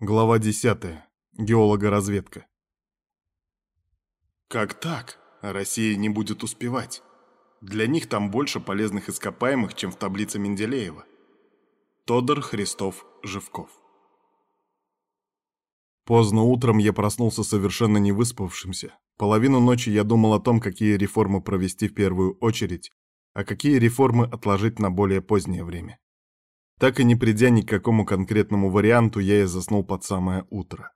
Глава 10. Геологоразведка. Как так? Россия не будет успевать. Для них там больше полезных ископаемых, чем в таблице Менделеева. Тодор Христов Живков. Поздно утром я проснулся совершенно не выспавшимся. Половину ночи я думал о том, какие реформы провести в первую очередь, а какие реформы отложить на более позднее время. Так и не придя ни к какому конкретному варианту, я и заснул под самое утро.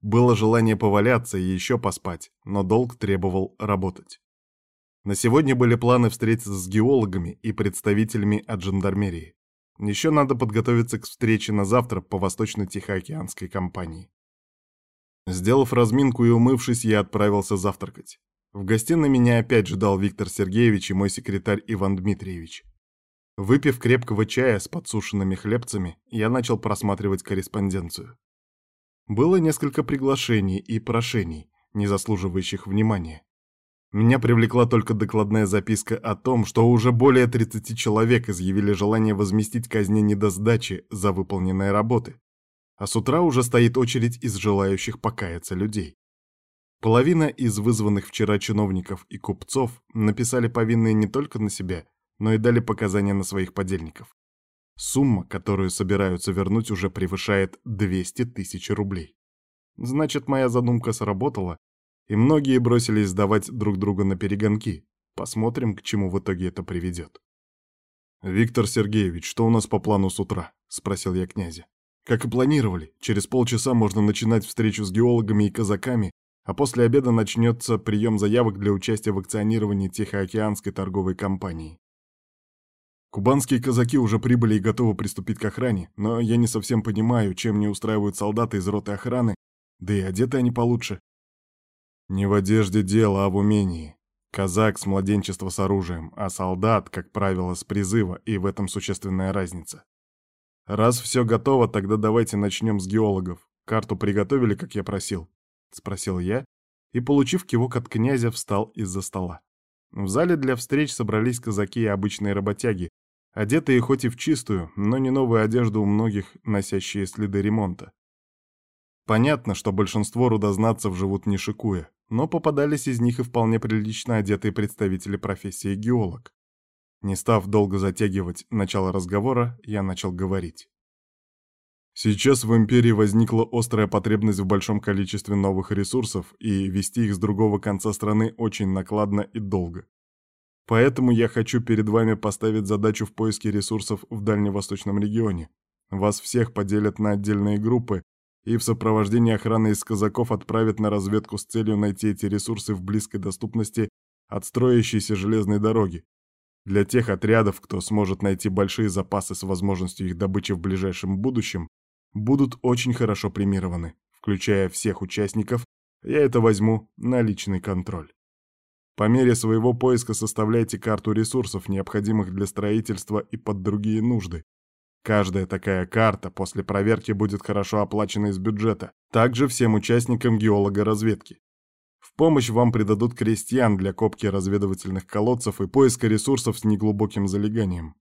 Было желание поваляться и еще поспать, но долг требовал работать. На сегодня были планы встретиться с геологами и представителями от жандармерии. Еще надо подготовиться к встрече на завтра по Восточно-Тихоокеанской компании. Сделав разминку и умывшись, я отправился завтракать. В гостиной меня опять ждал Виктор Сергеевич и мой секретарь Иван Дмитриевич. Выпив крепкого чая с подсушенными хлебцами, я начал просматривать корреспонденцию. Было несколько приглашений и прошений, не заслуживающих внимания. Меня привлекла только докладная записка о том, что уже более 30 человек изъявили желание возместить казне недосдачи за выполненные работы. А с утра уже стоит очередь из желающих покаяться людей. Половина из вызванных вчера чиновников и купцов написали повинные не только на себя, но и дали показания на своих подельников. Сумма, которую собираются вернуть, уже превышает 200 тысяч рублей. Значит, моя задумка сработала, и многие бросились сдавать друг друга на перегонки. Посмотрим, к чему в итоге это приведет. «Виктор Сергеевич, что у нас по плану с утра?» — спросил я князя. «Как и планировали, через полчаса можно начинать встречу с геологами и казаками, а после обеда начнется прием заявок для участия в акционировании Тихоокеанской торговой компании. Кубанские казаки уже прибыли и готовы приступить к охране, но я не совсем понимаю, чем не устраивают солдаты из роты охраны, да и одеты они получше. Не в одежде дело, а в умении. Казак с младенчества с оружием, а солдат, как правило, с призыва, и в этом существенная разница. Раз все готово, тогда давайте начнем с геологов. Карту приготовили, как я просил? Спросил я, и, получив кивок от князя, встал из-за стола. В зале для встреч собрались казаки и обычные работяги, одетые хоть и в чистую, но не новую одежду у многих, носящие следы ремонта. Понятно, что большинство рудознатцев живут не шикуя, но попадались из них и вполне прилично одетые представители профессии геолог. Не став долго затягивать начало разговора, я начал говорить. Сейчас в империи возникла острая потребность в большом количестве новых ресурсов, и вести их с другого конца страны очень накладно и долго. Поэтому я хочу перед вами поставить задачу в поиске ресурсов в Дальневосточном регионе. Вас всех поделят на отдельные группы и в сопровождении охраны из казаков отправят на разведку с целью найти эти ресурсы в близкой доступности от строящейся железной дороги. Для тех отрядов, кто сможет найти большие запасы с возможностью их добычи в ближайшем будущем, будут очень хорошо премированы. Включая всех участников, я это возьму на личный контроль. По мере своего поиска составляйте карту ресурсов, необходимых для строительства и под другие нужды. Каждая такая карта после проверки будет хорошо оплачена из бюджета, также всем участникам геолога-разведки. В помощь вам придадут крестьян для копки разведывательных колодцев и поиска ресурсов с неглубоким залеганием.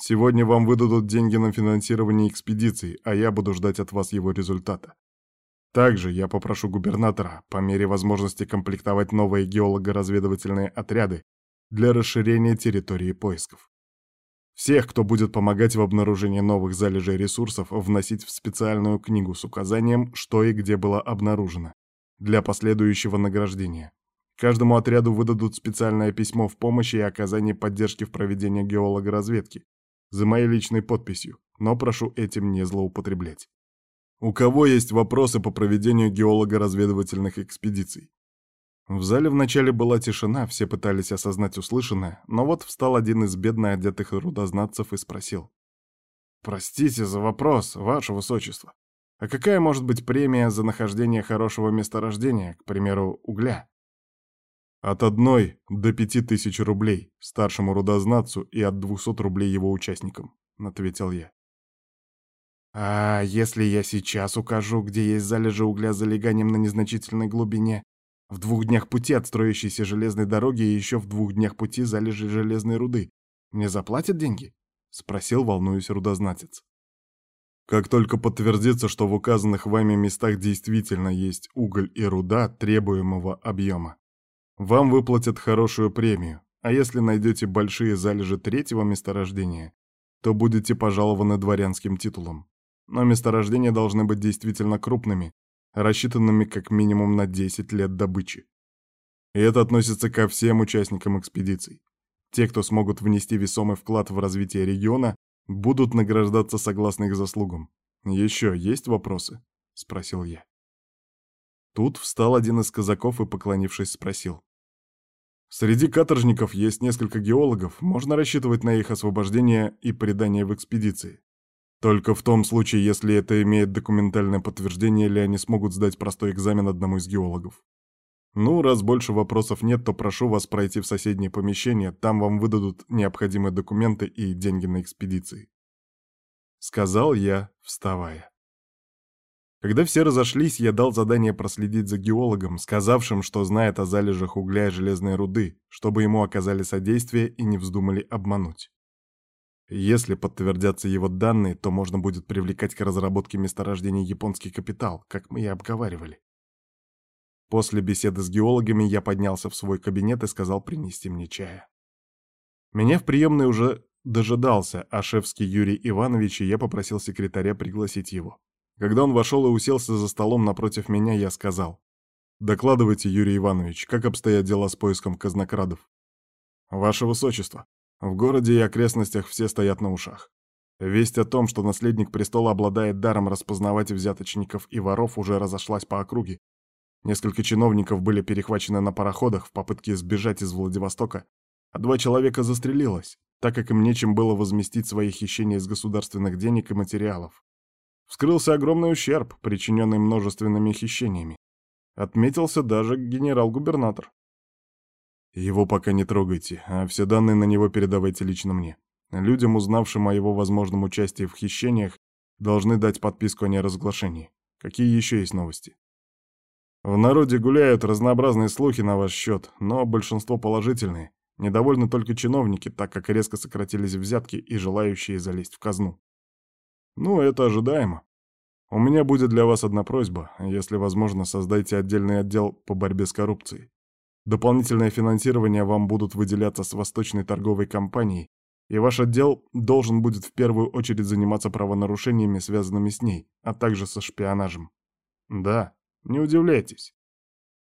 Сегодня вам выдадут деньги на финансирование экспедиций, а я буду ждать от вас его результата. Также я попрошу губернатора по мере возможности комплектовать новые геолого-разведывательные отряды для расширения территории поисков. Всех, кто будет помогать в обнаружении новых залежей ресурсов, вносить в специальную книгу с указанием, что и где было обнаружено, для последующего награждения. Каждому отряду выдадут специальное письмо в помощь и оказании поддержки в проведении геологоразведки за моей личной подписью, но прошу этим не злоупотреблять. У кого есть вопросы по проведению геолого-разведывательных экспедиций? В зале вначале была тишина, все пытались осознать услышанное, но вот встал один из бедно одетых рудознатцев и спросил. «Простите за вопрос, ваше высочество. А какая может быть премия за нахождение хорошего месторождения, к примеру, угля?» «От одной до пяти тысяч рублей старшему рудознатцу и от двухсот рублей его участникам», — ответил я. А если я сейчас укажу, где есть залежи угля с залеганием на незначительной глубине, в двух днях пути от строящейся железной дороги и еще в двух днях пути залежи железной руды, мне заплатят деньги? Спросил, волнуясь рудознатец. Как только подтвердится, что в указанных вами местах действительно есть уголь и руда требуемого объема, вам выплатят хорошую премию, а если найдете большие залежи третьего месторождения, то будете пожалованы дворянским титулом. Но месторождения должны быть действительно крупными, рассчитанными как минимум на 10 лет добычи. И это относится ко всем участникам экспедиций. Те, кто смогут внести весомый вклад в развитие региона, будут награждаться согласно их заслугам. Еще есть вопросы? Спросил я. Тут встал один из казаков и, поклонившись, спросил. Среди каторжников есть несколько геологов, можно рассчитывать на их освобождение и предание в экспедиции. Только в том случае, если это имеет документальное подтверждение, или они смогут сдать простой экзамен одному из геологов. Ну, раз больше вопросов нет, то прошу вас пройти в соседнее помещение, там вам выдадут необходимые документы и деньги на экспедиции. Сказал я, вставая. Когда все разошлись, я дал задание проследить за геологом, сказавшим, что знает о залежах угля и железной руды, чтобы ему оказали содействие и не вздумали обмануть. Если подтвердятся его данные, то можно будет привлекать к разработке месторождений японский капитал, как мы и обговаривали. После беседы с геологами я поднялся в свой кабинет и сказал принести мне чая. Меня в приемной уже дожидался Ашевский Юрий Иванович, и я попросил секретаря пригласить его. Когда он вошел и уселся за столом напротив меня, я сказал. «Докладывайте, Юрий Иванович, как обстоят дела с поиском казнокрадов?» «Ваше Высочество, в городе и окрестностях все стоят на ушах. Весть о том, что наследник престола обладает даром распознавать взяточников и воров, уже разошлась по округе, Несколько чиновников были перехвачены на пароходах в попытке сбежать из Владивостока, а два человека застрелилось, так как им нечем было возместить свои хищения из государственных денег и материалов. Вскрылся огромный ущерб, причиненный множественными хищениями. Отметился даже генерал-губернатор. Его пока не трогайте, а все данные на него передавайте лично мне. Людям, узнавшим о его возможном участии в хищениях, должны дать подписку о неразглашении. Какие еще есть новости? В народе гуляют разнообразные слухи на ваш счет, но большинство положительные. Недовольны только чиновники, так как резко сократились взятки и желающие залезть в казну. Ну, это ожидаемо. У меня будет для вас одна просьба. Если возможно, создайте отдельный отдел по борьбе с коррупцией. Дополнительное финансирование вам будут выделяться с Восточной торговой компанией, и ваш отдел должен будет в первую очередь заниматься правонарушениями, связанными с ней, а также со шпионажем. Да, не удивляйтесь.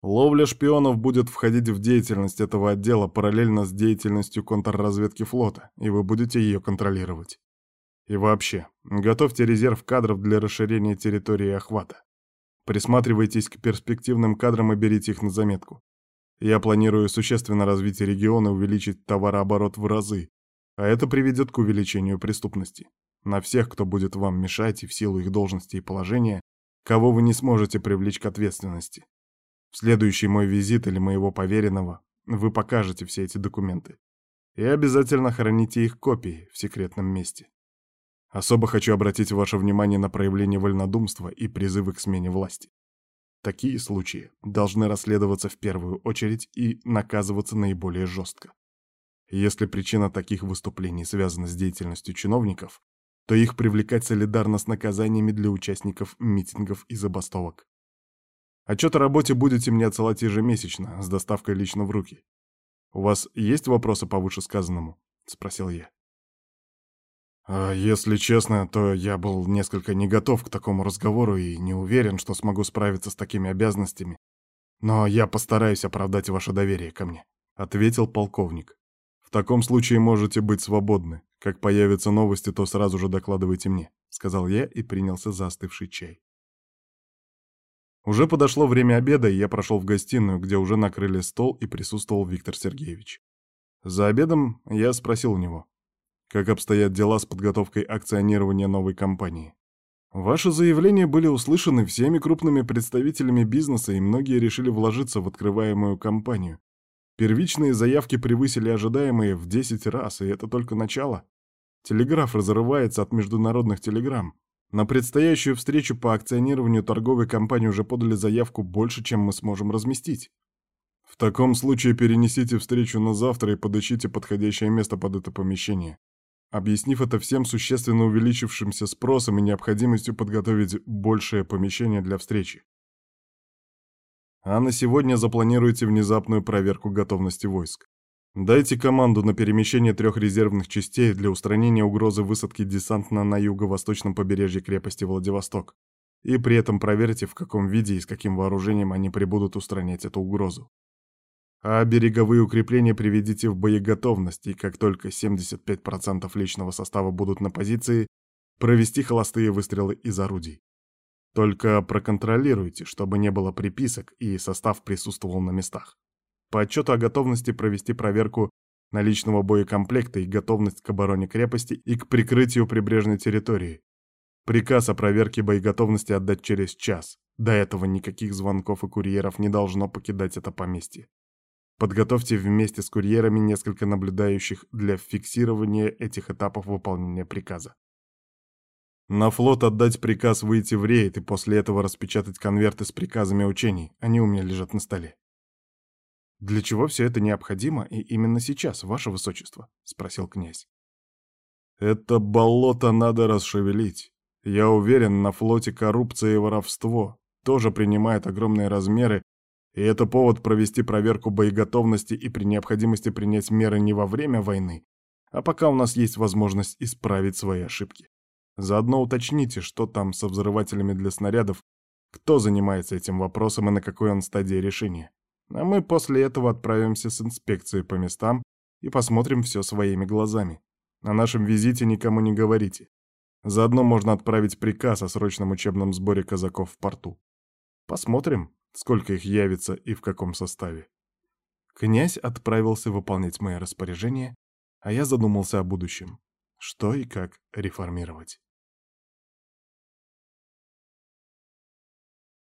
Ловля шпионов будет входить в деятельность этого отдела параллельно с деятельностью контрразведки флота, и вы будете ее контролировать. И вообще, готовьте резерв кадров для расширения территории охвата. Присматривайтесь к перспективным кадрам и берите их на заметку. Я планирую существенно развить регион и увеличить товарооборот в разы, а это приведет к увеличению преступности. На всех, кто будет вам мешать и в силу их должности и положения, кого вы не сможете привлечь к ответственности. В следующий мой визит или моего поверенного вы покажете все эти документы. И обязательно храните их копии в секретном месте. Особо хочу обратить ваше внимание на проявление вольнодумства и призывы к смене власти. Такие случаи должны расследоваться в первую очередь и наказываться наиболее жестко. Если причина таких выступлений связана с деятельностью чиновников, то их привлекать солидарно с наказаниями для участников митингов и забастовок. Отчет о работе будете мне отсылать ежемесячно, с доставкой лично в руки. «У вас есть вопросы по вышесказанному?» — спросил я. А если честно, то я был несколько не готов к такому разговору и не уверен, что смогу справиться с такими обязанностями. Но я постараюсь оправдать ваше доверие ко мне, ответил полковник. В таком случае можете быть свободны. Как появятся новости, то сразу же докладывайте мне, сказал я и принялся за остывший чай. Уже подошло время обеда, и я прошел в гостиную, где уже накрыли стол и присутствовал Виктор Сергеевич. За обедом я спросил у него, как обстоят дела с подготовкой акционирования новой компании. Ваши заявления были услышаны всеми крупными представителями бизнеса, и многие решили вложиться в открываемую компанию. Первичные заявки превысили ожидаемые в 10 раз, и это только начало. Телеграф разрывается от международных телеграмм. На предстоящую встречу по акционированию торговой компании уже подали заявку больше, чем мы сможем разместить. В таком случае перенесите встречу на завтра и подыщите подходящее место под это помещение. Объяснив это всем существенно увеличившимся спросом и необходимостью подготовить большее помещение для встречи. А на сегодня запланируйте внезапную проверку готовности войск. Дайте команду на перемещение трех резервных частей для устранения угрозы высадки десанта на юго-восточном побережье крепости Владивосток. И при этом проверьте, в каком виде и с каким вооружением они прибудут устранять эту угрозу. А береговые укрепления приведите в боеготовность, и как только 75% личного состава будут на позиции, провести холостые выстрелы из орудий. Только проконтролируйте, чтобы не было приписок и состав присутствовал на местах. По отчету о готовности провести проверку наличного боекомплекта и готовность к обороне крепости и к прикрытию прибрежной территории. Приказ о проверке боеготовности отдать через час. До этого никаких звонков и курьеров не должно покидать это поместье. Подготовьте вместе с курьерами несколько наблюдающих для фиксирования этих этапов выполнения приказа. На флот отдать приказ выйти в рейд и после этого распечатать конверты с приказами учений. Они у меня лежат на столе. «Для чего все это необходимо и именно сейчас, ваше высочество?» — спросил князь. «Это болото надо расшевелить. Я уверен, на флоте коррупция и воровство тоже принимает огромные размеры, и это повод провести проверку боеготовности и при необходимости принять меры не во время войны, а пока у нас есть возможность исправить свои ошибки. Заодно уточните, что там со взрывателями для снарядов, кто занимается этим вопросом и на какой он стадии решения. А мы после этого отправимся с инспекцией по местам и посмотрим все своими глазами. О нашем визите никому не говорите. Заодно можно отправить приказ о срочном учебном сборе казаков в порту. Посмотрим, сколько их явится и в каком составе. Князь отправился выполнять мои распоряжения, а я задумался о будущем. Что и как реформировать.